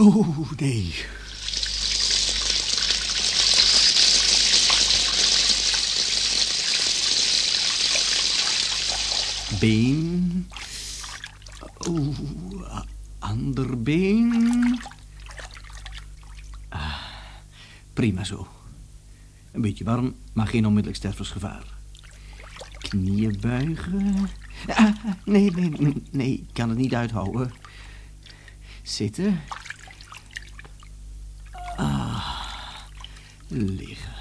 Oh, nee. Been. Oeh, ander been. Ah, prima zo. Een beetje warm, maar geen onmiddellijk stervensgevaar. Knieën buigen. Ah, nee, nee, nee, nee, ik kan het niet uithouden. Zitten. Liggen.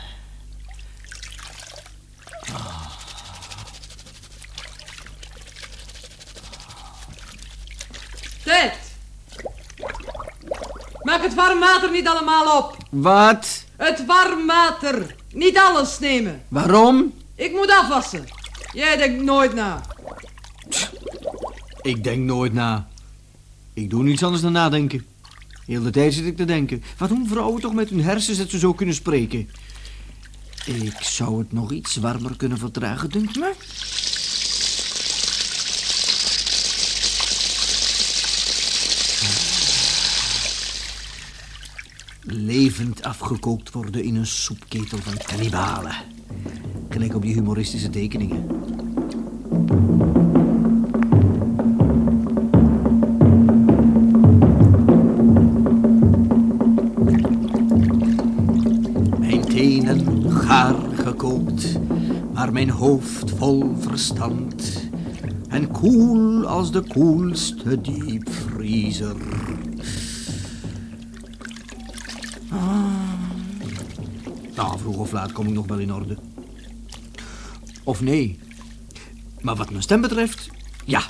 Ted! Maak het warm water niet allemaal op. Wat? Het warm water. Niet alles nemen. Waarom? Ik moet afwassen. Jij denkt nooit na. Ik denk nooit na. Ik doe niets anders dan nadenken. Heel de tijd zit ik te denken. Wat doen vrouwen toch met hun hersens dat ze zo kunnen spreken? Ik zou het nog iets warmer kunnen verdragen, dunkt me. Levend afgekookt worden in een soepketel van kannibalen. Gelijk op die humoristische tekeningen. Mijn hoofd vol verstand. En koel als de koelste diepvriezer. Ah. Nou, vroeg of laat kom ik nog wel in orde. Of nee. Maar wat mijn stem betreft, ja.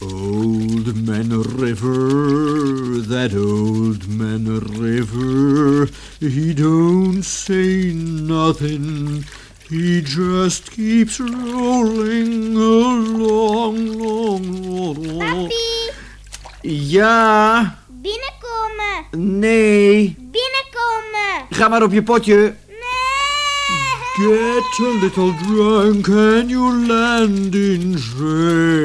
Old Man River, that old man river, he don't say nothing. He keeps rolling along, long, long. Papi, Ja, binnenkomen. nee. Binnenkomen. Ga maar op je potje. Nee. Get a little drunk and you land in jail.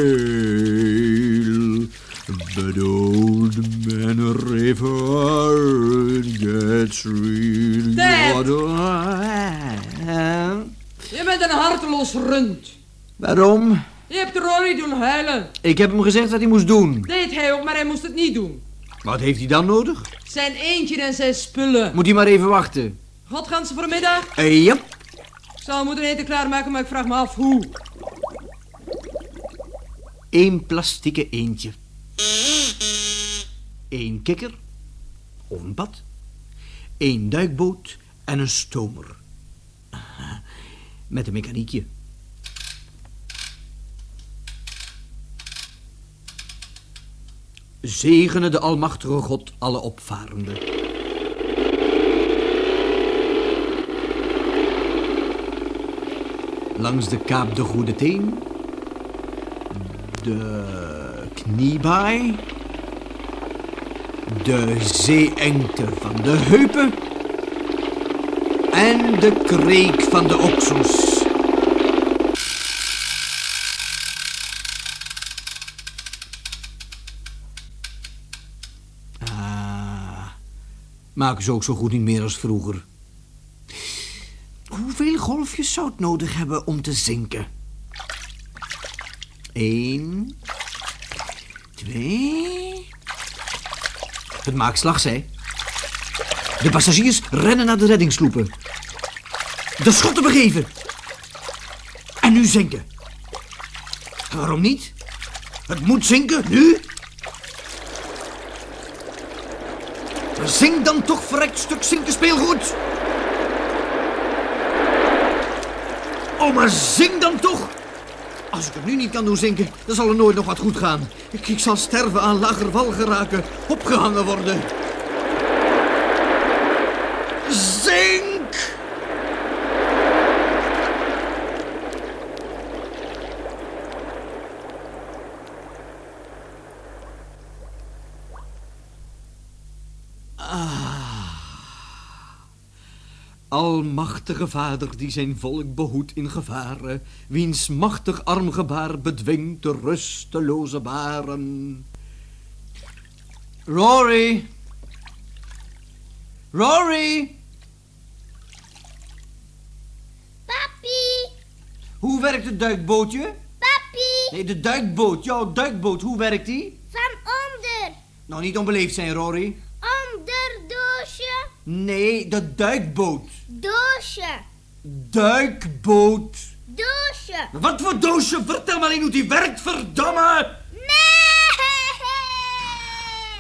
But old man river gets real. Dad! Je bent een harteloos rund. Waarom? Je hebt Rory doen huilen. Ik heb hem gezegd wat hij moest doen. Deed hij ook, maar hij moest het niet doen. Wat heeft hij dan nodig? Zijn eentje en zijn spullen. Moet hij maar even wachten. Wat gaan ze vanmiddag? Eh, ja. Ik zou moeten eten klaarmaken, maar ik vraag me af hoe. Eén plastieke eentje. Eén kikker. Of een pad. Eén duikboot en een stomer. Met een mechaniekje. Zegene de almachtige God alle opvarenden. Langs de kaap de Goede Teen. De kniebaai. De zeeengte van de heupen. En de kreek van de oksels. Ah, maken ze ook zo goed niet meer als vroeger. Hoeveel golfjes zou het nodig hebben om te zinken? Eén. Twee. Het maakt slag, zei. De passagiers rennen naar de reddingssloepen. De schotten begeven. En nu zinken. Waarom niet? Het moet zinken, nu. Zing dan toch verrekt stuk zinken speelgoed. Oh, maar zing dan toch! Als ik het nu niet kan doen zinken, dan zal er nooit nog wat goed gaan. Ik, ik zal sterven aan lager wal geraken, opgehangen worden. Zink! Almachtige vader die zijn volk behoedt in gevaren, wiens machtig armgebaar bedwingt de rusteloze baren. Rory. Rory. Papi. Hoe werkt het duikbootje? Papi. Nee, de duikboot. Jouw duikboot, hoe werkt die? Van onder. Nou, niet onbeleefd zijn, Rory. Onder doosje. Nee, de duikboot. Doosje. Duikboot. Doosje. Wat voor doosje? Vertel me alleen hoe die werkt, verdomme! Nee.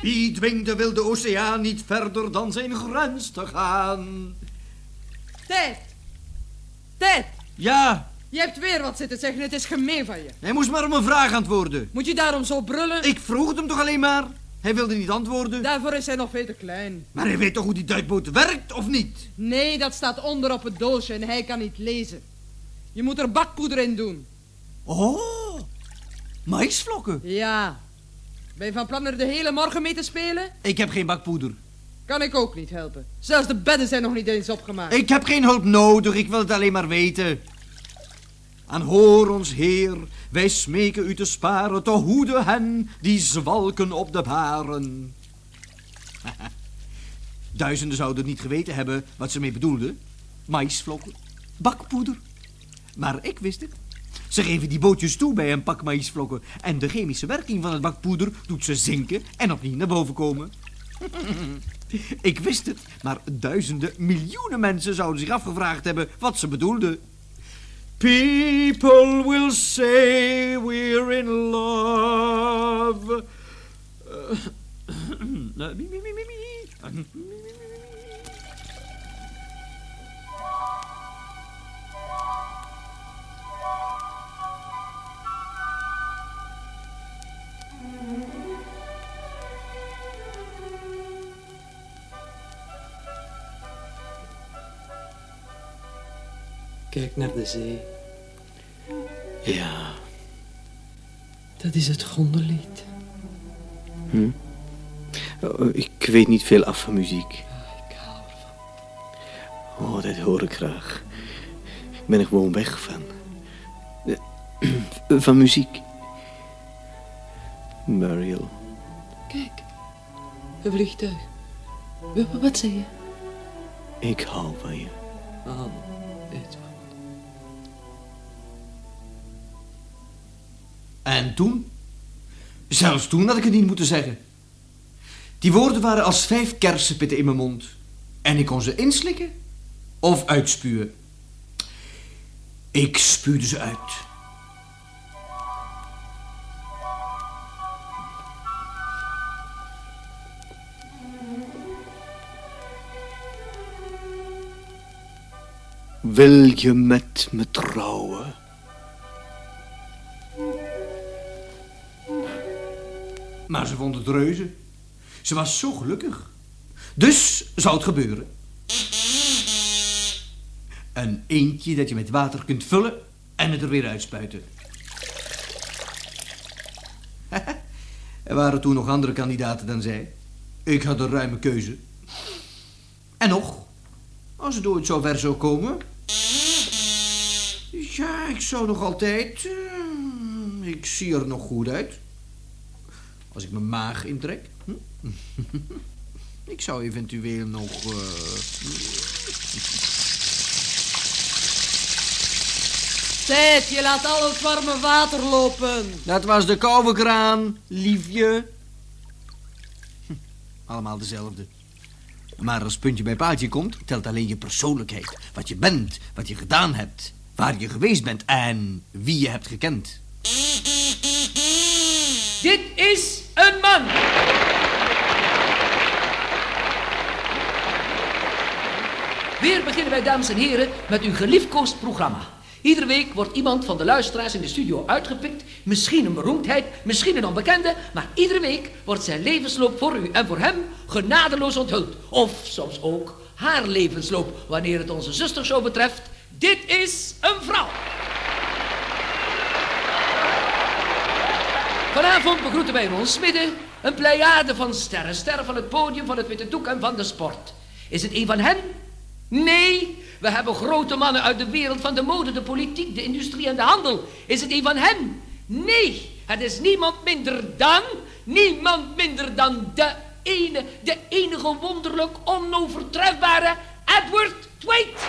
Wie dwingt de wilde oceaan niet verder dan zijn grens te gaan? Tijd. Tijd. Ja, Je hebt weer wat zitten zeggen. Het is gemeen van je. hij moest maar op een vraag antwoorden. Moet je daarom zo brullen? Ik vroeg het hem toch alleen maar? Hij wilde niet antwoorden. Daarvoor is hij nog veel te klein. Maar hij weet toch hoe die duikboot werkt, of niet? Nee, dat staat onder op het doosje en hij kan niet lezen. Je moet er bakpoeder in doen. Oh, maïsvlokken. Ja. Ben je van plan er de hele morgen mee te spelen? Ik heb geen bakpoeder. Kan ik ook niet helpen. Zelfs de bedden zijn nog niet eens opgemaakt. Ik heb geen hulp nodig, ik wil het alleen maar weten. Aanhoor ons, Heer, wij smeken u te sparen, te hoede hen die zwalken op de baren. Duizenden zouden niet geweten hebben wat ze mee bedoelden. Maïsvlokken, bakpoeder. Maar ik wist het. Ze geven die bootjes toe bij een pak maïsvlokken. En de chemische werking van het bakpoeder doet ze zinken en opnieuw naar boven komen. Ik wist het, maar duizenden, miljoenen mensen zouden zich afgevraagd hebben wat ze bedoelden. People will say we're in love. Kijk naar de zee. Ja. Dat is het gondellied. Oh, ik weet niet veel af van muziek. Ik hou ervan. Oh, dat hoor ik graag. Ik ben er gewoon weg van. Eh, Van muziek. Mariel. Kijk. Een vliegtuig. Wa- Wat zei je? Ik hou van je. Oh, En toen? Zelfs toen had ik het niet moeten zeggen. Die woorden waren als vijf kersenpitten in mijn mond. En ik kon ze inslikken of uitspuwen. Ik spuwde ze uit. Wil je met me trouwen? Maar ze vond het reuze. Ze was zo gelukkig. Dus zou het gebeuren. Een eendje dat je met water kunt vullen en het er weer uitspuiten. er waren toen nog andere kandidaten dan zij. Ik had een ruime keuze. En nog, als het ooit zo ver zou komen... Ja, ik zou nog altijd... eh, ik zie er nog goed uit. Als ik mijn maag intrek. Hm? ik zou eventueel nog... eh, Tijd, je laat al het warme water lopen. Dat was de koude kraan, liefje. Hm, Allemaal dezelfde. Maar als puntje bij paaltje komt, telt alleen je persoonlijkheid. Wat je bent, wat je gedaan hebt, waar je geweest bent en wie je hebt gekend. Dit is een man. Weer beginnen wij, dames en heren, met uw geliefkoosd programma. Iedere week wordt iemand van de luisteraars in de studio uitgepikt. Misschien een beroemdheid, misschien een onbekende. Maar iedere week wordt zijn levensloop voor u en voor hem genadeloos onthuld. Of soms ook haar levensloop, wanneer het onze zustershow betreft. Dit is een vrouw. Vanavond begroeten wij in ons midden een pleiade van sterren. Sterren van het podium, van het witte doek en van de sport. Is het een van hen? Nee, we hebben grote mannen uit de wereld van de mode, de politiek, de industrie en de handel. Is het een van hen? Nee, het is niemand minder dan, niemand minder dan de ene, de enige wonderlijk onovertrefbare Edward Tweet.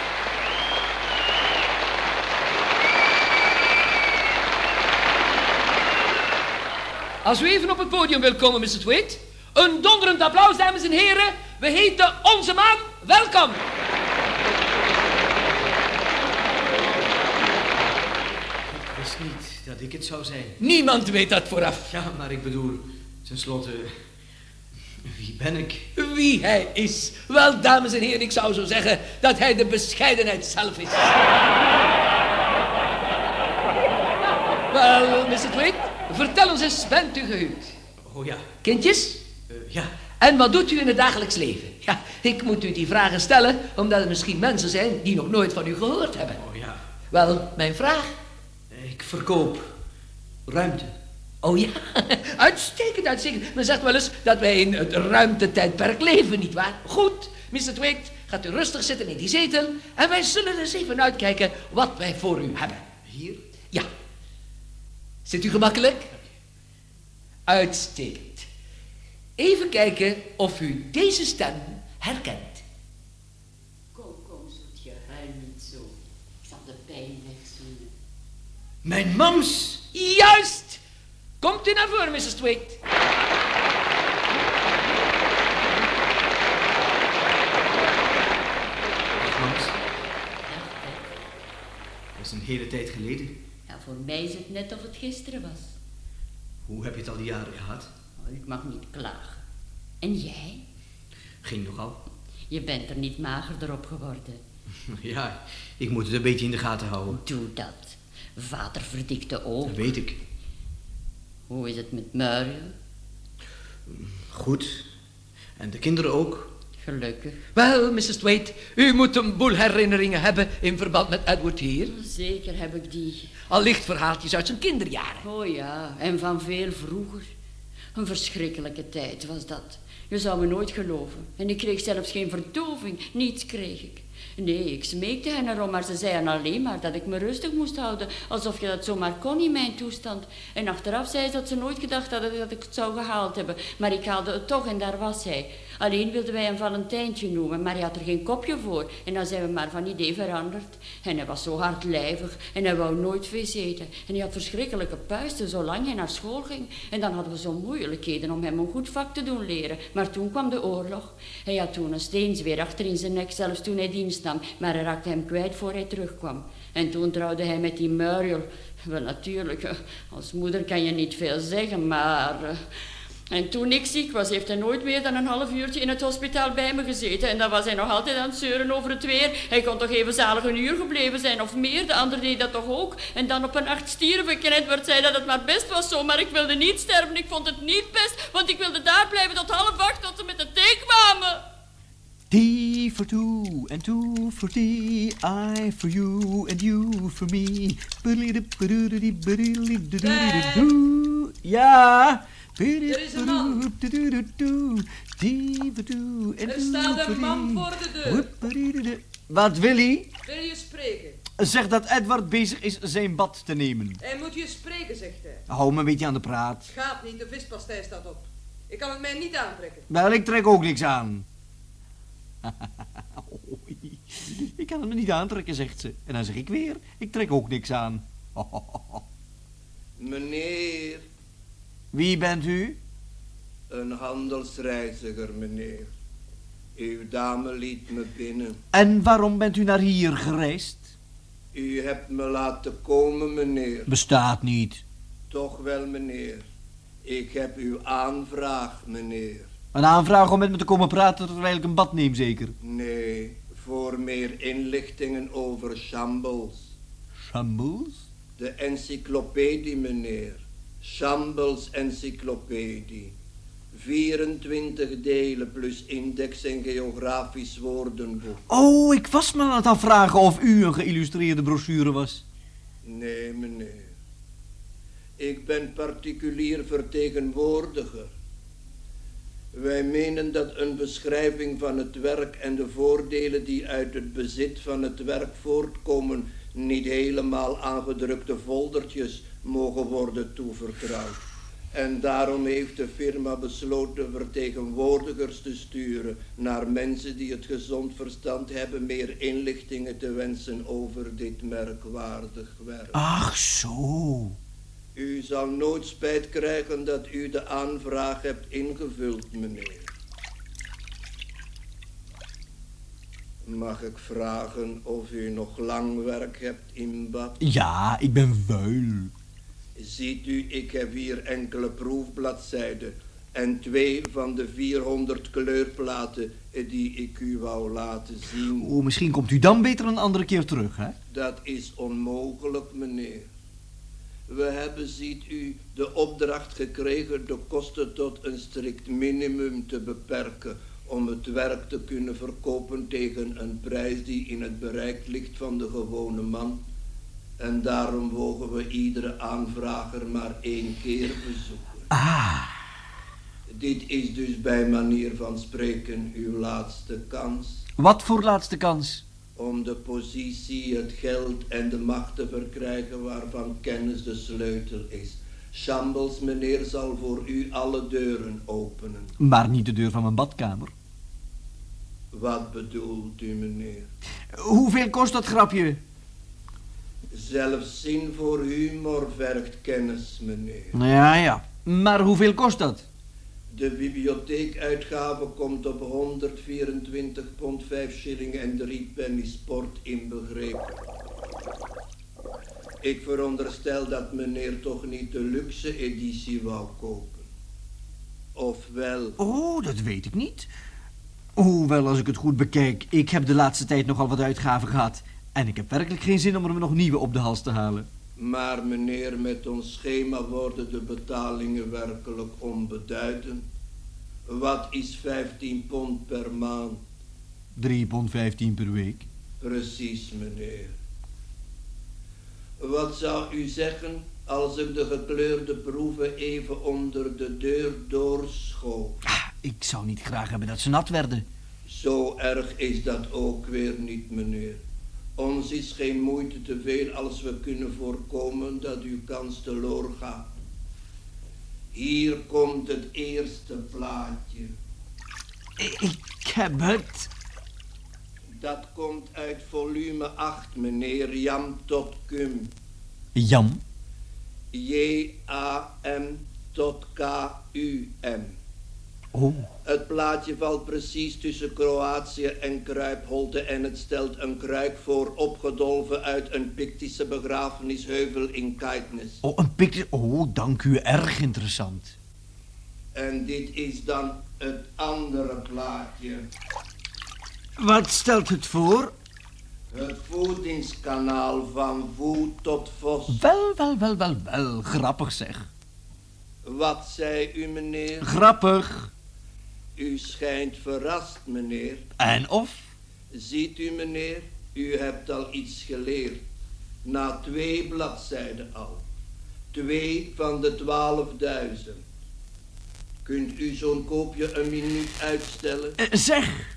Als u even op het podium wilt komen, Mr. Tweet. Een donderend applaus, dames en heren. We heten onze man welkom. Ik wist niet dat ik het zou zijn. Niemand weet dat vooraf. Ja, maar ik bedoel, tenslotte, wie ben ik? Wie hij is. Wel, dames en heren, ik zou zo zeggen dat hij de bescheidenheid zelf is. Wel, Mr. Tweet, vertel ons eens, bent u gehuwd? Oh ja, Kindjes? eh, ja. En wat doet u in het dagelijks leven? Ja, ik moet u die vragen stellen, omdat er misschien mensen zijn die nog nooit van u gehoord hebben. Oh ja, Wel, mijn vraag? ik verkoop ruimte. Oh ja, uitstekend, uitstekend. Men zegt wel eens dat wij in het ruimtetijdperk leven, nietwaar? Goed, Mr. Tweet, gaat u rustig zitten in die zetel en wij zullen eens even uitkijken wat wij voor u hebben. Hier? Ja. Zit u gemakkelijk? Uitstekend. Even kijken of u deze stem herkent. Kom, kom, zoetje, huil niet zo. Ik zal de pijn wegzoenen. Mijn mams! Juist! Komt u naar voren, Mrs. Tweet. Dat is een hele tijd geleden. Voor mij is het net of het gisteren was. Hoe heb je het al die jaren gehad? Oh, ik mag niet klagen. En jij? Ging nogal. Je bent er niet magerder op geworden. Ja, ik moet het een beetje in de gaten houden. Doe dat. Vader verdikte ook. Dat weet ik. Hoe is het met Muriel? Goed. En de kinderen ook. Gelukkig. Wel, Mrs. Tweet, u moet een boel herinneringen hebben in verband met Edward hier. Zeker heb ik die. Allicht verhaaltjes uit zijn kinderjaren. Oh ja, en van veel vroeger. Een verschrikkelijke tijd was dat. Je zou me nooit geloven. En ik kreeg zelfs geen verdoving. Niets kreeg ik. Nee, ik smeekte hen erom, maar ze zeiden alleen maar dat ik me rustig moest houden. Alsof je dat zomaar kon in mijn toestand. En achteraf zei ze dat ze nooit gedacht hadden dat ik het zou gehaald hebben. Maar ik haalde het toch en daar was hij. Alleen wilden wij een Valentijntje noemen, maar hij had er geen kopje voor. En dan zijn we maar van idee veranderd. En hij was zo hardlijvig en hij wou nooit vis eten. En hij had verschrikkelijke puisten zolang hij naar school ging. En dan hadden we zo moeilijkheden om hem een goed vak te doen leren. Maar toen kwam de oorlog. Hij had toen een steenzweer achter in zijn nek, zelfs toen hij dienst nam. Maar hij raakte hem kwijt voor hij terugkwam. En toen trouwde hij met die Muriel. Wel natuurlijk, eh, als moeder kan je niet veel zeggen, maar... eh, en toen ik ziek was, heeft hij nooit meer dan een half uurtje in het hospitaal bij me gezeten. En dan was hij nog altijd aan het zeuren over het weer. Hij kon toch even zalig een uur gebleven zijn of meer. De ander deed dat toch ook. En dan op een nacht stierf ik. En Edward zei dat het maar best was zo. Maar ik wilde niet sterven. Ik vond het niet best. Want ik wilde daar blijven tot half acht tot ze met de thee kwamen. T for two and two for tea, I for you and you for me. Boodly-dip-boodly-boodly-boodly-doo. Ja. Er is een man. Er staat een man voor de deur. Wat wil hij? Wil je spreken? Zeg dat Edward bezig is zijn bad te nemen. Hij moet je spreken, zegt hij. Hou me een beetje aan de praat. Gaat niet, de vispastei staat op. Ik kan het mij niet aantrekken. Wel, ik trek ook niks aan. Ik kan hem niet aantrekken, zegt ze. En dan zeg ik weer, ik trek ook niks aan. Meneer, Wie bent u? een handelsreiziger, meneer. Uw dame liet me binnen. En waarom bent u naar hier gereisd? U hebt me laten komen, meneer. Bestaat niet. Toch wel, meneer. Ik heb uw aanvraag, meneer. Een aanvraag om met me te komen praten terwijl ik een bad neem, zeker? Nee, voor meer inlichtingen over Shambles. Shambles? De encyclopedie, meneer. Shambles encyclopedie. 24 delen plus index en geografisch woordenboek. Oh, ik was me aan het afvragen of u een geïllustreerde brochure was. Nee, meneer. Ik ben particulier vertegenwoordiger. Wij menen dat een beschrijving van het werk en de voordelen die uit het bezit van het werk voortkomen niet helemaal aangedrukte foldertjes mogen worden toevertrouwd. En daarom heeft de firma besloten vertegenwoordigers te sturen naar mensen die het gezond verstand hebben meer inlichtingen te wensen over dit merkwaardig werk. Ach, zo. U zal nooit spijt krijgen dat u de aanvraag hebt ingevuld, meneer. Mag ik vragen of u nog lang werk hebt in bad? Ja, ik ben vuil. Ziet u, ik heb hier enkele proefbladzijden en twee van de 400 kleurplaten die ik u wou laten zien. Oh, misschien komt u dan beter een andere keer terug, hè? Dat is onmogelijk, meneer. We hebben, ziet u, de opdracht gekregen de kosten tot een strikt minimum te beperken om het werk te kunnen verkopen tegen een prijs die in het bereik ligt van de gewone man. En daarom wogen we iedere aanvrager maar één keer bezoeken. Ah. Dit is dus bij manier van spreken uw laatste kans Wat voor laatste kans? om de positie, het geld en de macht te verkrijgen waarvan kennis de sleutel is. Shambles, meneer, zal voor u alle deuren openen. Maar niet de deur van mijn badkamer. Wat bedoelt u, meneer? Hoeveel kost dat grapje? Zelfs zin voor humor vergt kennis, meneer. Ja, ja. Maar hoeveel kost dat? De bibliotheekuitgave komt op 124 pond 5 shilling en 3 penny sport inbegrepen. Ik veronderstel dat meneer toch niet de luxe editie wou kopen. Of wel, Oh, dat weet ik niet. Hoewel, als ik het goed bekijk, ik heb de laatste tijd nogal wat uitgaven gehad. En ik heb werkelijk geen zin om er nog nieuwe op de hals te halen. maar meneer, met ons schema worden de betalingen werkelijk onbeduidend. Wat is 15 pond per maand? 3 pond 15 per week. Precies, meneer. Wat zou u zeggen als ik de gekleurde proeven even onder de deur doorschoof? Ah, ik zou niet graag hebben dat ze nat werden. Zo erg is dat ook weer niet, meneer. Ons is geen moeite te veel als we kunnen voorkomen dat uw kans teloor gaat. Hier komt het eerste plaatje. Ik heb het. Dat komt uit volume 8, meneer Jam tot Cum. Jam. J-A-M tot K-U-M. Oh. Het plaatje valt precies tussen Kroatië en Kruipholte en het stelt een kruik voor opgedolven uit een Pictische begrafenisheuvel in Keitnes. Oh, een pik... Oh, dank u. Erg interessant. En dit is dan het andere plaatje. Wat stelt het voor? Het voedingskanaal van voet tot vos. Wel, wel, wel, wel, wel. Grappig zeg. Wat zei u, meneer? Grappig. U schijnt verrast, meneer. En of? Ziet u, meneer, u hebt al iets geleerd. Na twee bladzijden al. Twee van de twaalfduizend. Kunt u zo'n koopje een minuut uitstellen? Eh, zeg,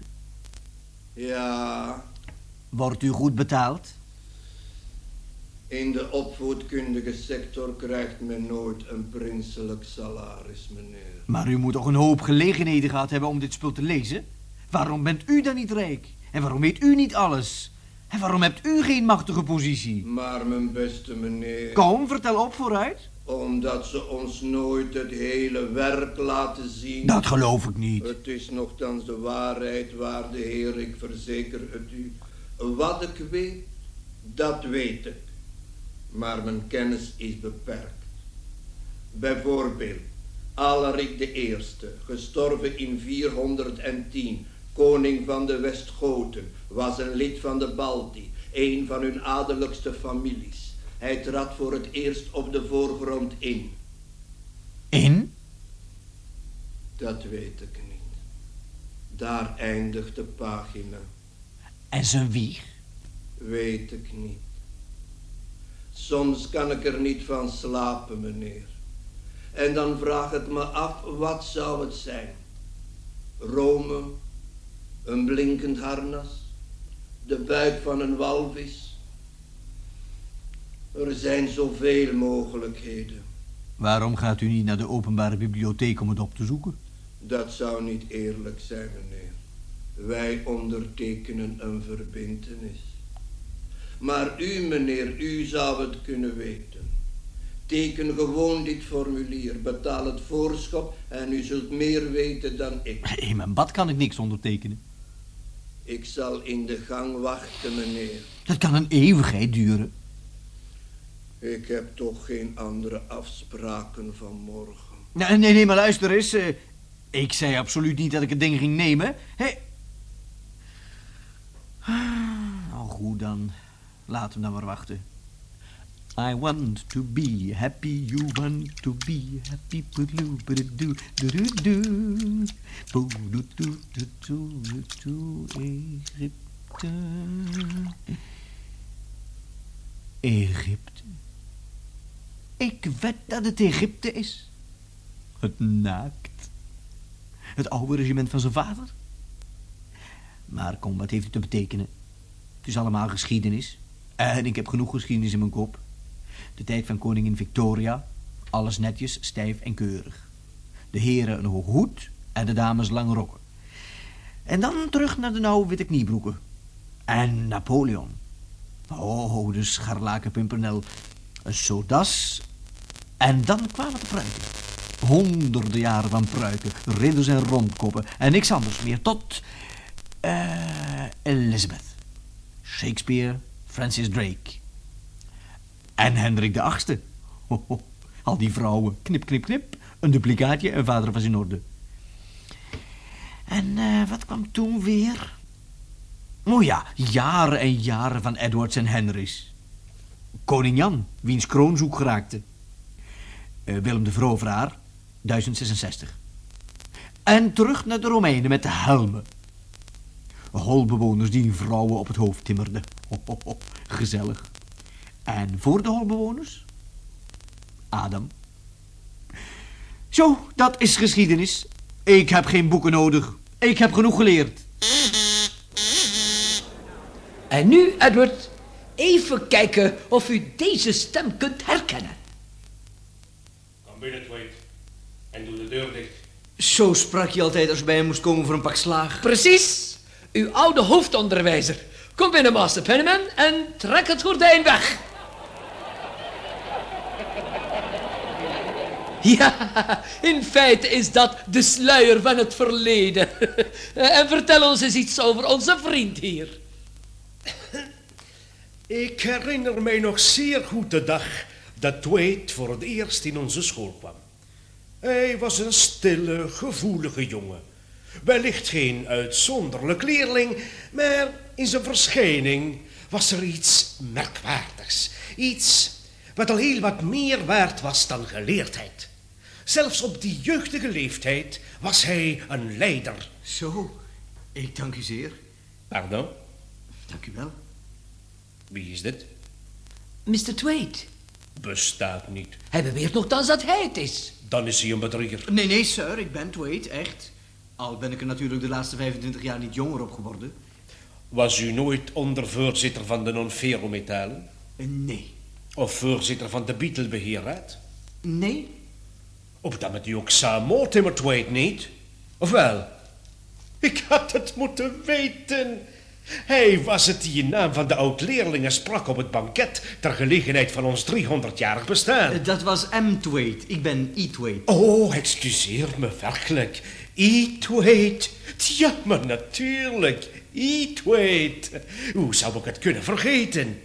Ja, wordt u goed betaald? in de opvoedkundige sector krijgt men nooit een prinselijk salaris, meneer. Maar u moet toch een hoop gelegenheden gehad hebben om dit spul te lezen? Waarom bent u dan niet rijk? En waarom weet u niet alles? En waarom hebt u geen machtige positie? Maar mijn beste meneer, Kom, vertel op vooruit. omdat ze ons nooit het hele werk laten zien. Dat geloof ik niet. Het is nogthans de waarheid, waarde Heer, ik verzeker het u. Wat ik weet, dat weet ik. Maar mijn kennis is beperkt. Bijvoorbeeld, Alaric de Eerste, gestorven in 410, koning van de Westgoten, was een lid van de Balti, een van hun adellijkste families. Hij trad voor het eerst op de voorgrond in. In? Dat weet ik niet. Daar eindigt de pagina. En zijn wieg? Weet ik niet. Soms kan ik er niet van slapen, meneer. En dan vraag ik me af, wat zou het zijn? Rome, een blinkend harnas, de buik van een walvis. Er zijn zoveel mogelijkheden. Waarom gaat u niet naar de openbare bibliotheek om het op te zoeken? Dat zou niet eerlijk zijn, meneer. Wij ondertekenen een verbintenis. Maar u, meneer, u zou het kunnen weten. Teken gewoon dit formulier, betaal het voorschot en u zult meer weten dan ik. In mijn bad kan ik niks ondertekenen. Ik zal in de gang wachten, meneer. Dat kan een eeuwigheid duren. Ik heb toch geen andere afspraken van morgen. Nee, nee, nee maar luister eens. eh, ik zei absoluut niet dat ik het ding ging nemen. Hé. Nou goed dan. Laten we dan maar wachten. I want to be happy, you want to be happy. Boedoe, doe, doe, doe, doe, Egypte. Egypte. Ik wed dat het Egypte is. Het naakt. Het oude regiment van zijn vader. Maar kom, wat heeft het te betekenen? Het is allemaal geschiedenis. En ik heb genoeg geschiedenis in mijn kop. De tijd van koningin Victoria. Alles netjes, stijf en keurig. De heren een hoge hoed en de dames lange rokken. En dan terug naar de nauwe witte kniebroeken. En Napoleon. Oh, de scharlaken pimpernel. Een sodas. En dan kwamen de pruiken. Honderden jaren van pruiken, ridders en rondkoppen en niks anders meer. Tot eh, Elizabeth, Shakespeare, Francis Drake. En Hendrik de Achtste. Al die vrouwen, knip, knip, knip. Een duplicaatje en vader was in orde. En eh, wat kwam toen weer? Oh ja, jaren en jaren van Edwards en Henrys. Koning Jan, wiens kroon zoek geraakte. Eh, Willem de Veroveraar, 1066. En terug naar de Romeinen met de helmen. Holbewoners die vrouwen op het hoofd timmerden. Ho, ho, ho, gezellig. En voor de holbewoners? Adam. Zo, dat is geschiedenis. Ik heb geen boeken nodig. Ik heb genoeg geleerd. En nu, Edward, even kijken of u deze stem kunt herkennen. Kom binnen, Tweet. En doe de deur dicht. Zo sprak je altijd als je bij hem moest komen voor een pak slaag. Precies, uw oude hoofdonderwijzer. Kom binnen, Master Pennyman, en trek het gordijn weg. Ja, in feite is dat de sluier van het verleden. En vertel ons eens iets over onze vriend hier. Ik herinner mij nog zeer goed de dag dat Tweet voor het eerst in onze school kwam. Hij was een stille, gevoelige jongen. Wellicht geen uitzonderlijk leerling, maar in zijn verschijning was er iets merkwaardigs. Iets wat al heel wat meer waard was dan geleerdheid. Zelfs op die jeugdige leeftijd was hij een leider. Zo, ik dank u zeer. Pardon, Dank u wel. wie is dit? Mr. Tweed, Bestaat niet. hij beweert nogthans dat hij het is. Dan is hij een bedrieger. Nee, nee, sir, ik ben Tweed, echt. Al ben ik er natuurlijk de laatste 25 jaar niet jonger op geworden. Was u nooit ondervoorzitter van de non-ferrometalen? Eh, Nee. Of voorzitter van de Beetle-beheerraad? Nee? Of dan met u ook Sam Mortimer Tweed niet? Of wel? Ik had het moeten weten. Hij was het die in naam van de oud-leerlingen sprak op het banket... ter gelegenheid van ons 300-jarig bestaan. Eh, Dat was M. Tweed. Ik ben E. Tweed. Oh, excuseer me werkelijk. E-Tweed. Ja, maar natuurlijk. E-Tweed. Hoe zou ik het kunnen vergeten?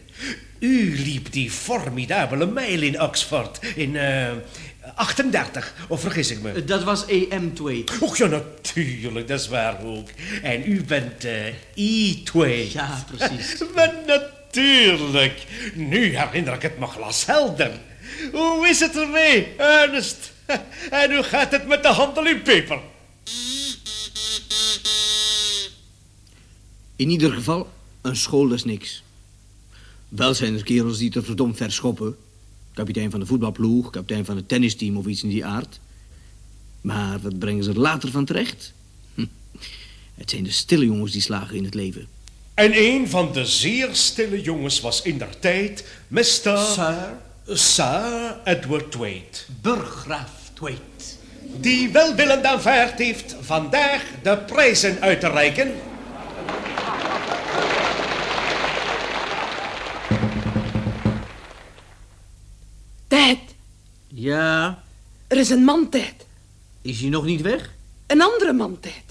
U liep die formidabele mijl in Oxford in eh 38, of vergis ik me? Eh, Dat was E.M. Tweed. Och ja, natuurlijk, dat is waar ook. En u bent eh E-Tweed. Ja, precies. Maar natuurlijk. Nu herinner ik het me glashelder. Hoe is het ermee, Ernest? En hoe gaat het met de handel in peper? In ieder geval, een school is niks. Wel zijn er kerels die het er verdomd ver schoppen. Kapitein van de voetbalploeg, kapitein van het tennisteam of iets in die aard. Maar wat brengen ze er later van terecht? Hm. Het zijn de stille jongens die slagen in het leven. En een van de zeer stille jongens was in der tijd Mr. Sir, Sir Edward Tweed. Burggraaf Tweed. Die welwillend aanvaard heeft vandaag de prijzen uit te reiken. Tijd. Ja, Er is een man tijd. is hij nog niet weg? Een andere man tijd.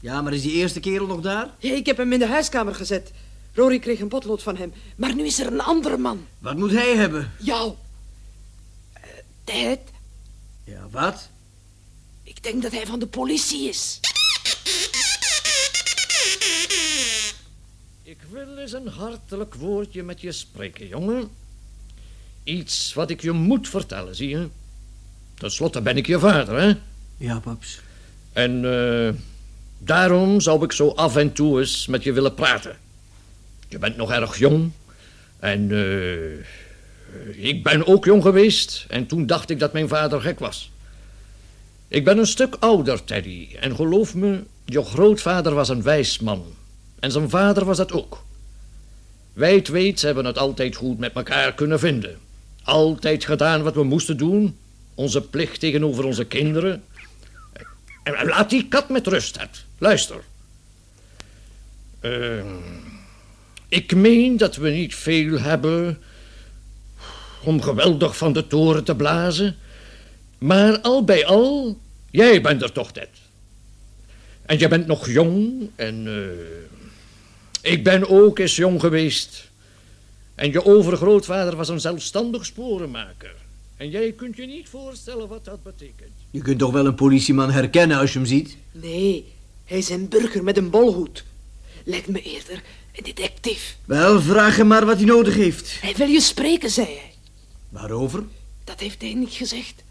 Ja, maar is die eerste kerel nog daar? Ja, ik heb hem in de huiskamer gezet. Rory kreeg een potlood van hem. Maar nu is er een andere man. Wat moet hij hebben? Jou. Eh, tijd. Ja, wat? Ik denk dat hij van de politie is. Ik wil eens een hartelijk woordje met je spreken, jongen. Iets wat ik je moet vertellen, zie je. Ten slotte ben ik je vader, hè? Ja, paps. En eh, daarom zou ik zo af en toe eens met je willen praten. Je bent nog erg jong. En eh, ik ben ook jong geweest. En toen dacht ik dat mijn vader gek was. Ik ben een stuk ouder, Teddy. En geloof me, je grootvader was een wijs man. En zijn vader was dat ook. Wij twee hebben het altijd goed met elkaar kunnen vinden. Altijd gedaan wat we moesten doen. Onze plicht tegenover onze kinderen. En laat die kat met rust, Ted. Luister. Eh, ik meen dat we niet veel hebben om geweldig van de toren te blazen. Maar al bij al, jij bent er toch, Ted. En je bent nog jong en eh, ik ben ook eens jong geweest. En je overgrootvader was een zelfstandig sporenmaker. En jij kunt je niet voorstellen wat dat betekent. Je kunt toch wel een politieman herkennen als je hem ziet? Nee, hij is een burger met een bolhoed. Lijkt me eerder een detectief. Wel, vraag hem maar wat hij nodig heeft. Hij wil je spreken, zei hij. Waarover? Dat heeft hij niet gezegd.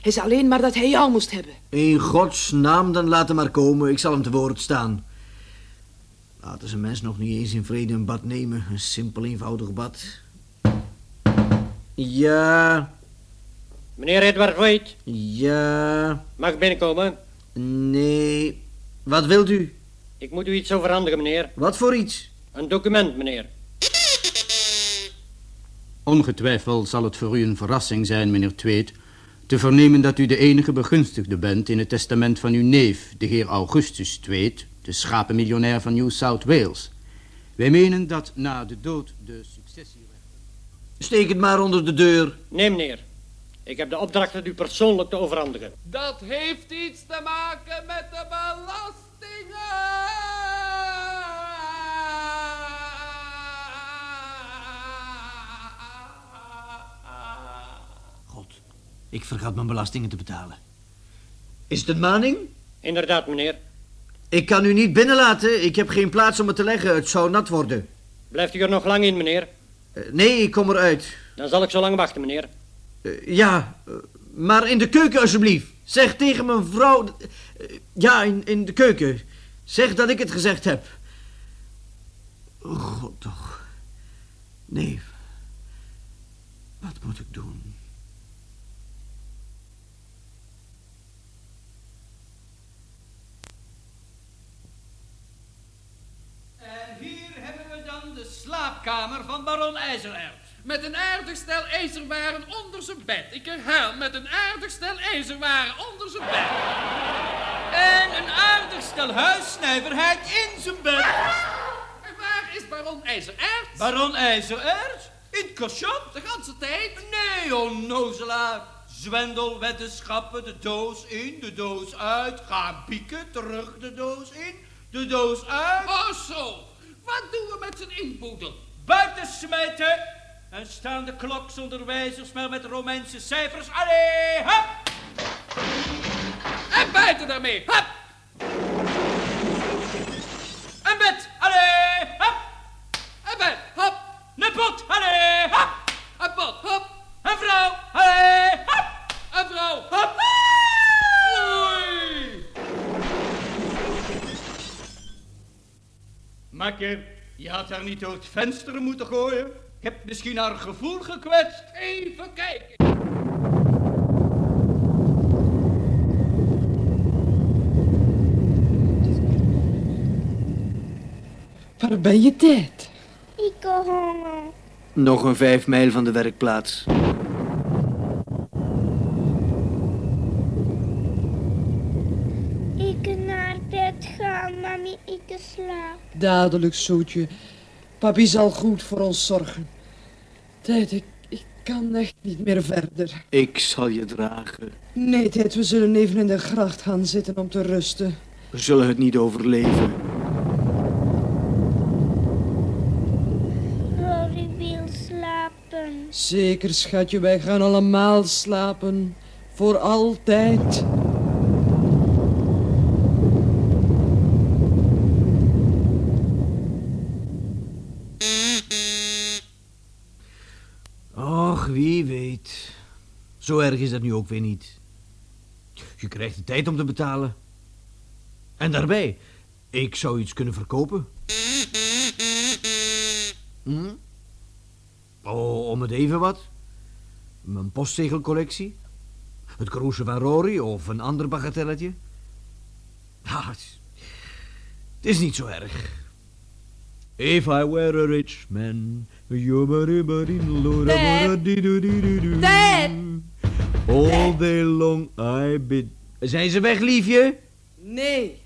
Hij zei alleen maar dat hij jou moest hebben. In gods naam, dan laat hem maar komen. Ik zal hem te woord staan. Laten ze mens nog niet eens in vrede een bad nemen. Een simpel, eenvoudig bad. Ja, Meneer Edward Voigt, ja, mag ik binnenkomen? nee. Wat wilt u? Ik moet u iets overhandigen, meneer. Wat voor iets? Een document, meneer. Ongetwijfeld zal het voor u een verrassing zijn, meneer Tweed, te vernemen dat u de enige begunstigde bent in het testament van uw neef, de heer Augustus Tweed, de schapenmiljonair van New South Wales. Wij menen dat na de dood de successie... Steek het maar onder de deur. Nee, meneer. Ik heb de opdracht het u persoonlijk te overhandigen. Dat heeft iets te maken met de belastingen. Ik vergat mijn belastingen te betalen. Is het een maning? Inderdaad, meneer. Ik kan u niet binnenlaten. Ik heb geen plaats om het te leggen. Het zou nat worden. Blijft u er nog lang in, meneer? Eh, nee, ik kom eruit. Dan zal ik zo lang wachten, meneer. Eh, ja, eh, maar in de keuken alsjeblieft. Zeg tegen mijn vrouw... ja, in, in de keuken. Zeg dat ik het gezegd heb. Oh, God toch. Nee. Wat moet ik doen? En hier hebben we dan de slaapkamer van baron IJzererts. Met een aardig stel ijzerwaren onder zijn bed. Ik herhaal, met een aardig stel ijzerwaren onder zijn bed. En een aardig stel huissnijverheid in zijn bed. En waar is baron IJzeraert? Baron IJzererts? In het? De ganse tijd? Nee, onnozelaar. Zwendel, weddenschappen, de doos in, de doos uit. Gaan pieken, terug de doos in, de doos uit. Oh zo. Wat doen we met zijn inboedel? Buiten smijten. En staan de klok zonder wijzers, maar met Romeinse cijfers. Allee, hop! En buiten daarmee. Hop! Makker, je had haar niet door het venster moeten gooien. Ik heb misschien haar gevoel gekwetst. Even kijken. Waar ben je tijd? Ik honger. Nog een vijf mijl van de werkplaats. slapen. Dadelijk, zoetje. Papi zal goed voor ons zorgen. Tijd, ik, ik kan echt niet meer verder. Ik zal je dragen. Nee, Tijd, we zullen even in de gracht gaan zitten om te rusten. We zullen het niet overleven. Rory wil slapen. Zeker, schatje, wij gaan allemaal slapen. Voor altijd. Och, wie weet. Zo erg is dat nu ook weer niet. Je krijgt de tijd om te betalen. En daarbij, ik zou iets kunnen verkopen. Hm? Oh, om het even wat. Mijn postzegelcollectie. Het kroesje van Rory of een ander bagatelletje. Ah, het is- niet zo erg. If I were a rich man, Dad! All day long I bid. Zijn ze weg, liefje? Nee.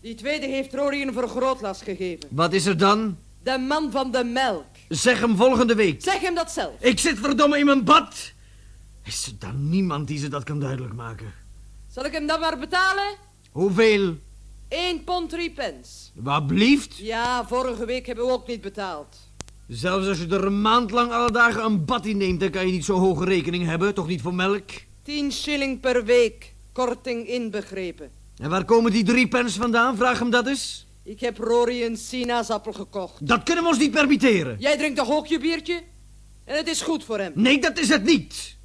Die tweede heeft Rory een vergrootglas gegeven. Wat is er dan? De man van de melk. Zeg hem volgende week. Zeg hem dat zelf. Ik zit verdomme in mijn bad. Is er dan niemand die ze dat kan duidelijk maken? Zal ik hem dan maar betalen? Hoeveel? 1 pond 3 pence. Wat blieft? Ja, vorige week hebben we ook niet betaald. Zelfs als je er een maand lang alle dagen een bad in neemt, dan kan je niet zo'n hoge rekening hebben. Toch niet voor melk? 10 shilling per week. Korting inbegrepen. En waar komen die drie pence vandaan? Vraag hem dat eens. Ik heb Rory een sinaasappel gekocht. Dat kunnen we ons niet permitteren. Jij drinkt toch ook je biertje? En het is goed voor hem. Nee, dat is het niet.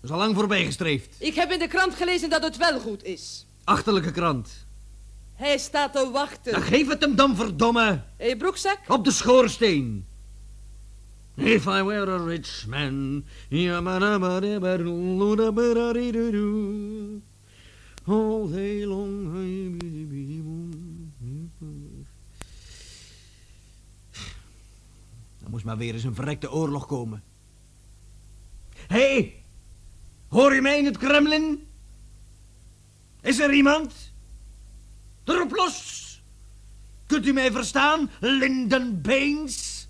Dat is al lang voorbijgestreefd. Ik heb in de krant gelezen dat het wel goed is. Achterlijke krant. Hij staat te wachten. Dan geef het hem dan, verdomme. Hé, je broekzak? Op de schoorsteen. If I were a rich man. All day long. Er moest maar weer eens een verrekte oorlog komen. Hé, hey, hoor je mij in het Kremlin? Is er iemand? Erop los! Kunt u mij verstaan, Linden Baines?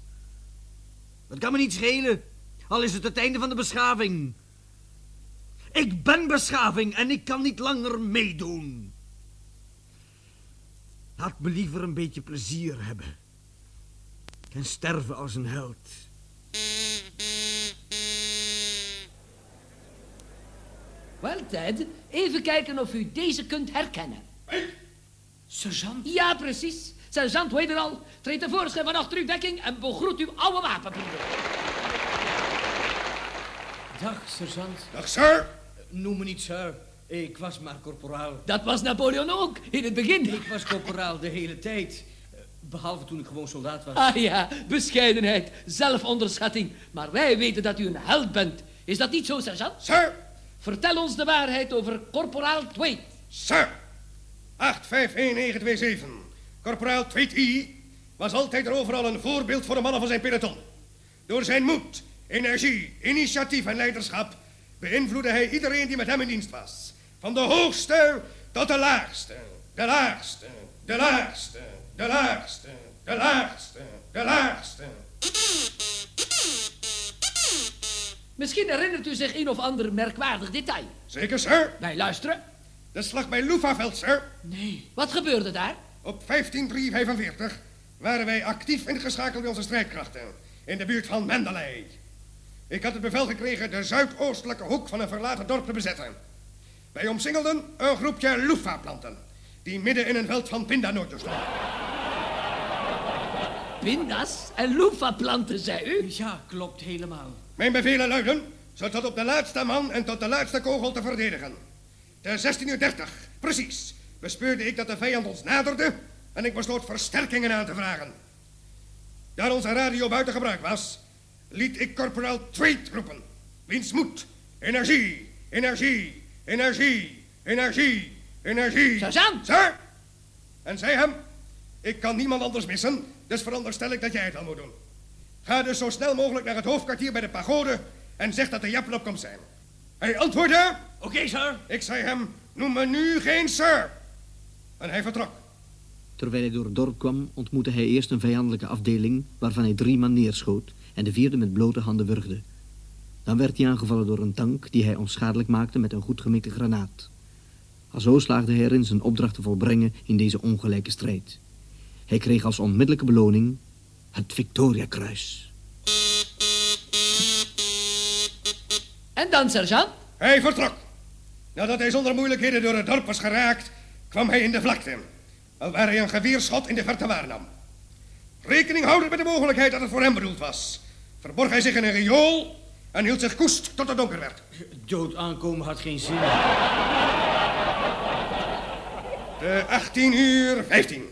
Het kan me niet schelen, al is het het einde van de beschaving. Ik ben beschaving en ik kan niet langer meedoen. Laat me liever een beetje plezier hebben. En sterven als een held. Wel, Ted, even kijken of u deze kunt herkennen. Sergeant? Ja, precies. Sergeant Wederal treedt tevoorschijn van achter uw dekking en begroet uw oude wapenbroeder. Dag, sergeant. Dag, sir. Noem me niet sir. Ik was maar korporaal. Dat was Napoleon ook, in het begin. Ik was korporaal de hele tijd. Eh, Behalve toen ik gewoon soldaat was. Ah ja, bescheidenheid, zelfonderschatting. Maar wij weten dat u een held bent. Is dat niet zo, sergeant? Sir. Vertel ons de waarheid over korporaal Tweet. Sir. 851927. Korporaal Tweet I was altijd en overal een voorbeeld voor de mannen van zijn peloton. Door zijn moed, energie, initiatief en leiderschap beïnvloedde hij iedereen die met hem in dienst was. Van de hoogste tot de laagste. De laagste, de laagste, de laagste, de laagste, de laagste. Misschien herinnert u zich een of ander merkwaardig detail. Zeker, sir. Wij luisteren. De slag bij Louvaveld, sir. Nee. Wat gebeurde daar? Op 15345 waren wij actief ingeschakeld bij onze strijdkrachten. In de buurt van Mendeley. Ik had het bevel gekregen de zuidoostelijke hoek van een verlaten dorp te bezetten. Wij omsingelden een groepje loefa-planten. Die midden in een veld van pindanootjes stonden. Pindas en loefa-planten, zei u? Ja, klopt helemaal. Mijn bevelen luiden, zo tot op de laatste man en tot de laatste kogel te verdedigen. Te 16.30 uur, precies, bespeurde ik dat de vijand ons naderde en ik besloot versterkingen aan te vragen. Daar onze radio buiten gebruik was, liet ik corporaal Tweet roepen. Wiens moed, energie, energie, energie, energie, energie. Sergeant! Sir! En zei hem, ik kan niemand anders missen, dus veronderstel ik dat jij het wel moet doen. Ga dus zo snel mogelijk naar het hoofdkwartier bij de pagode en zeg dat de jappen op komst zijn. Hij antwoordde... Oké, sir. Ik zei hem, noem me nu geen sir. En hij vertrok. Terwijl hij door het dorp kwam, ontmoette hij eerst een vijandelijke afdeling... waarvan hij drie man neerschoot en de vierde met blote handen wurgde. Dan werd hij aangevallen door een tank die hij onschadelijk maakte met een goed gemikte granaat. Alzo slaagde hij erin zijn opdracht te volbrengen in deze ongelijke strijd. Hij kreeg als onmiddellijke beloning het Victoriakruis. En dan, sergeant? Hij vertrok. Nadat hij zonder moeilijkheden door het dorp was geraakt, kwam hij in de vlakte. Waar hij een geweerschot in de verte waarnam. Rekening houdend met de mogelijkheid dat het voor hem bedoeld was, verborg hij zich in een riool en hield zich koest tot het donker werd. Dood aankomen had geen zin. De 18 uur 15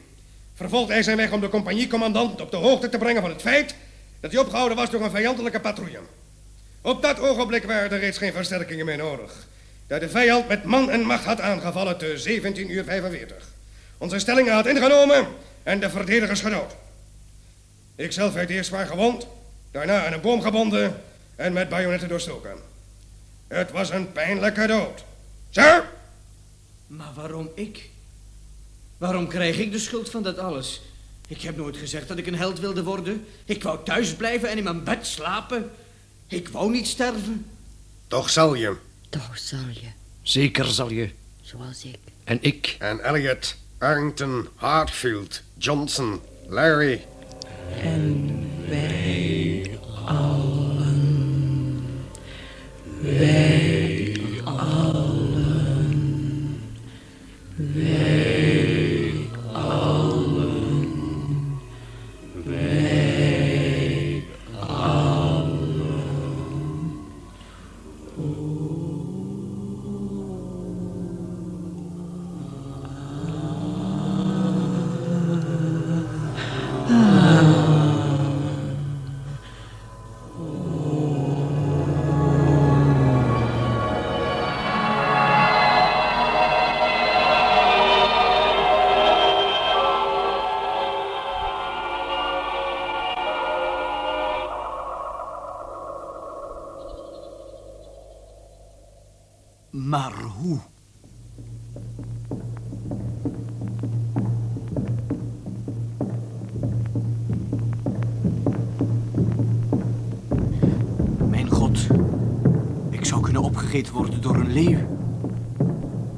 vervolgde hij zijn weg om de compagniecommandant op de hoogte te brengen van het feit dat hij opgehouden was door een vijandelijke patrouille. Op dat ogenblik waren er reeds geen versterkingen meer nodig. Dat de vijand met man en macht had aangevallen te 17 uur 45. Onze stellingen had ingenomen en de verdedigers gedood. Ik zelf werd eerst zwaar gewond, daarna aan een boom gebonden en met bajonetten doorstoken. Het was een pijnlijke dood. Sir? Maar waarom ik? Waarom krijg ik de schuld van dat alles? Ik heb nooit gezegd dat ik een held wilde worden. Ik wou thuis blijven en in mijn bed slapen. Ik wou niet sterven. Toch zal je. Toch zal je. Zeker zal je. Zoals ik. En ik. En Elliot, Arrington, Hartfield, Johnson, Larry. En wij allen. Wij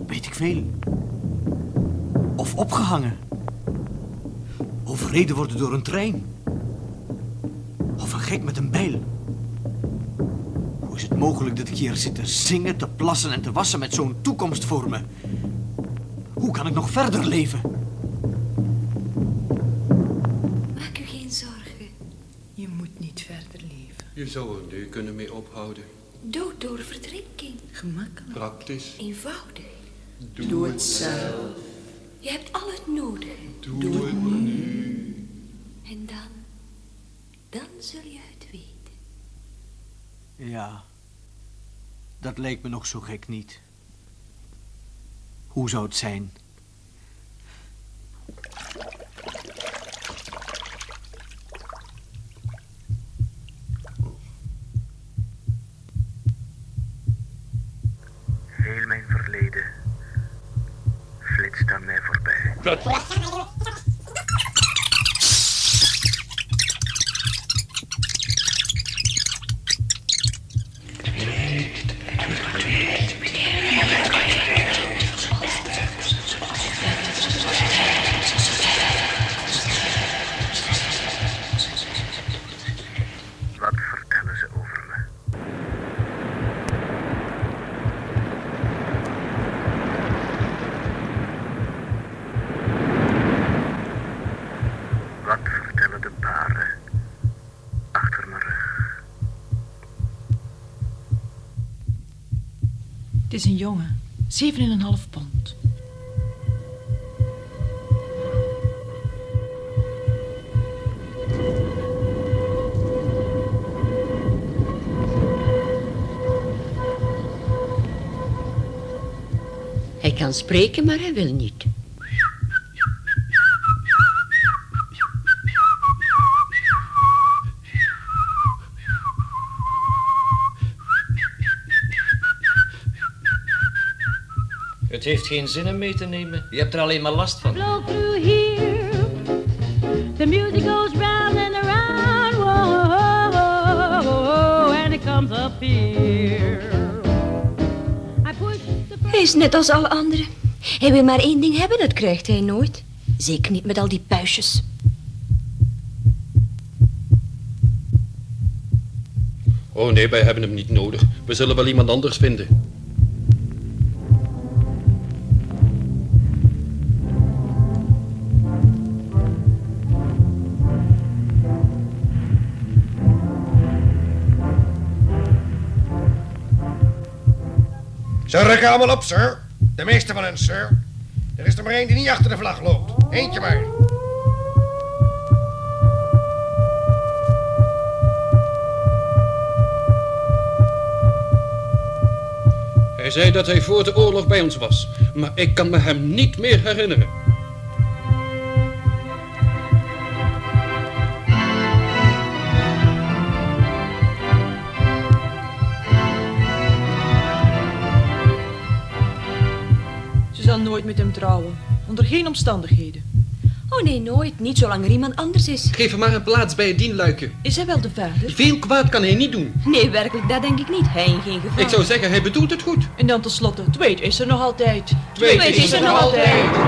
Weet ik veel. Of opgehangen. Overreden worden door een trein. Of een gek met een bijl. Hoe is het mogelijk dat ik hier zit te zingen, te plassen en te wassen met zo'n toekomst voor me? Hoe kan ik nog verder leven? Maak u geen zorgen. Je moet niet verder leven. Je zou er nu kunnen mee ophouden. Dood door verdrinking. Gemakkelijk. Praktisch. Eenvoudig. Doe het zelf. Je hebt al het nodige. Doe, het nu. En dan, dan zul je het weten. Ja, dat leek me nog zo gek niet. Hoe zou het zijn? Heel mijn verleden flitst aan mij voorbij. Is een jongen. Zeven en een half pond. Hij kan spreken, maar hij wil niet. Heeft geen zin hem mee te nemen. Je hebt er alleen maar last van. Blow through here, The music goes round and around, whoa, whoa, whoa, whoa, and it comes up here. I push the Hij is net als alle anderen. Hij wil maar één ding hebben, dat krijgt hij nooit. Zeker niet met al die puistjes. Oh nee, wij hebben hem niet nodig. We zullen wel iemand anders vinden. Ze rukken allemaal op, sir. De meeste van hen, sir. Er is er maar één die niet achter de vlag loopt. Eentje maar. Hij zei dat hij voor de oorlog bij ons was, maar ik kan me hem niet meer herinneren. Hem trouwen. Onder geen omstandigheden. Oh nee, nooit. Niet zolang er iemand anders is. Geef hem maar een plaats bij het dienluikje. Is hij wel de vader? Veel kwaad kan hij niet doen. Nee, werkelijk, dat denk ik niet. Hij in geen geval. Ik zou zeggen, hij bedoelt het goed. En dan tenslotte, Tweet is er nog altijd. Tweet is er nog altijd.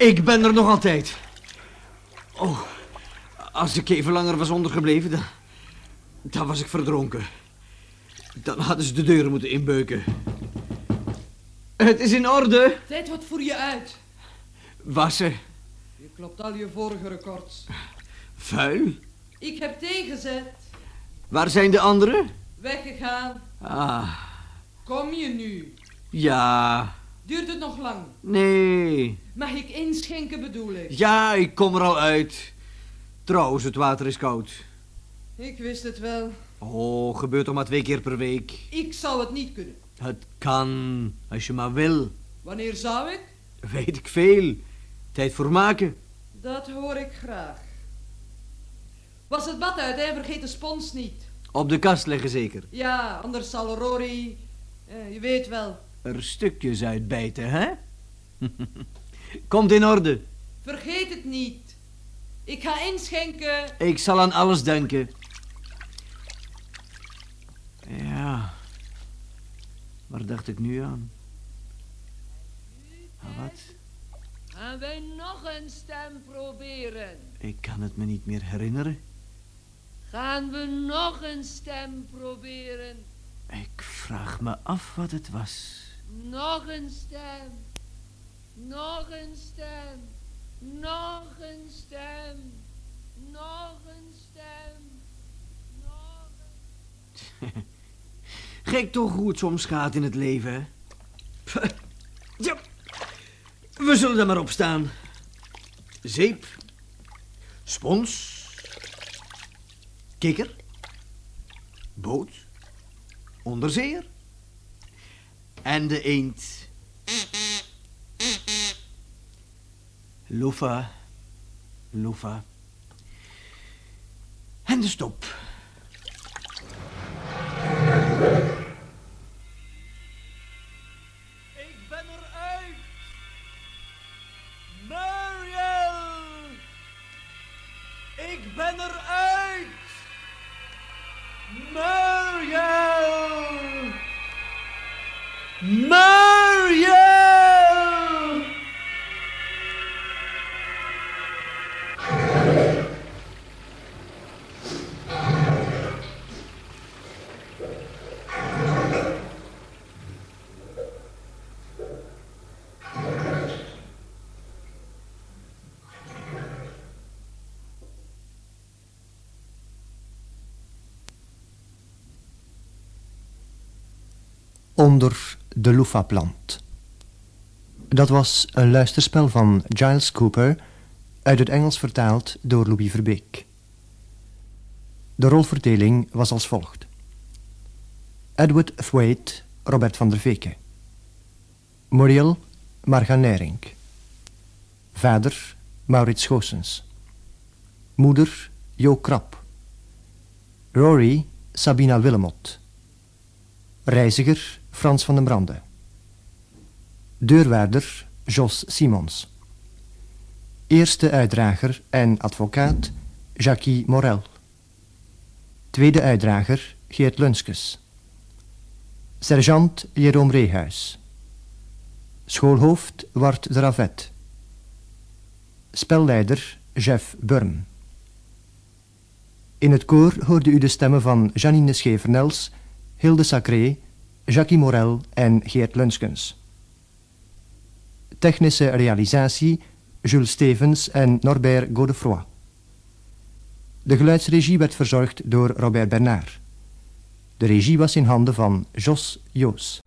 Ik ben er nog altijd. Oh, als ik even langer was ondergebleven, dan, dan was ik verdronken. Dan hadden ze de deuren moeten inbeuken. Het is in orde. Tijd wat voer je uit. Wassen. Je klopt al je vorige records. Vuil. Ik heb tegenzet. Waar zijn de anderen? Weggegaan. Ah, Kom je nu? ja. Duurt het nog lang? Nee. Mag ik inschenken bedoel ik? Ja, ik kom er al uit. Trouwens, het water is koud. Ik wist het wel. Oh, gebeurt toch maar twee keer per week. Ik zou het niet kunnen. Het kan, als je maar wil. Wanneer zou ik? Weet ik veel. Tijd voor maken. Dat hoor ik graag. Was het bad uit en vergeet de spons niet. Op de kast leggen zeker. Ja, anders zal Rory... eh, je weet wel. Er stukjes uitbijten, hè? Komt in orde. Vergeet het niet. Ik ga inschenken. Ik zal aan alles denken. Ja. Waar dacht ik nu aan? Ah, wat? Gaan wij nog een stem proberen? Ik kan het me niet meer herinneren. Gaan we nog een stem proberen? Ik vraag me af wat het was. Nog een stem. Nog een stem. Nog een stem. Nog een stem. Nog een... Gek toch hoe het soms gaat in het leven, hè? Ja. We zullen er maar op staan. Zeep. Spons. Kikker. Boot. Onderzeeër. En de eend. Loefa. Loefa. En de stop. Onder de Loefa-plant. Dat was een luisterspel van Giles Cooper, uit het Engels vertaald door Louis Verbeek. De rolverdeling was als volgt. Edward Thwaite, Robert van der Veke. Muriel, Marga Nering. Vader, Maurits Goossens. Moeder, Jo Krap. Rory, Sabina Willemot. Reiziger, Frans van den Brande. Deurwaarder, Jos Simons. Eerste uitdrager en advocaat, Jackie Morel. Tweede uitdrager, Geert Lunskes. Sergeant Jeroen Reehuis. Schoolhoofd Wart de Ravet. Spelleider Jeff Burm. In het koor hoorde u de stemmen van Janine Schevernels, Hilde Sacré, Jackie Morel en Geert Lunskens. Technische realisatie Jules Stevens en Norbert Godefroy. De geluidsregie werd verzorgd door Robert Bernard. De regie was in handen van Jos Joos.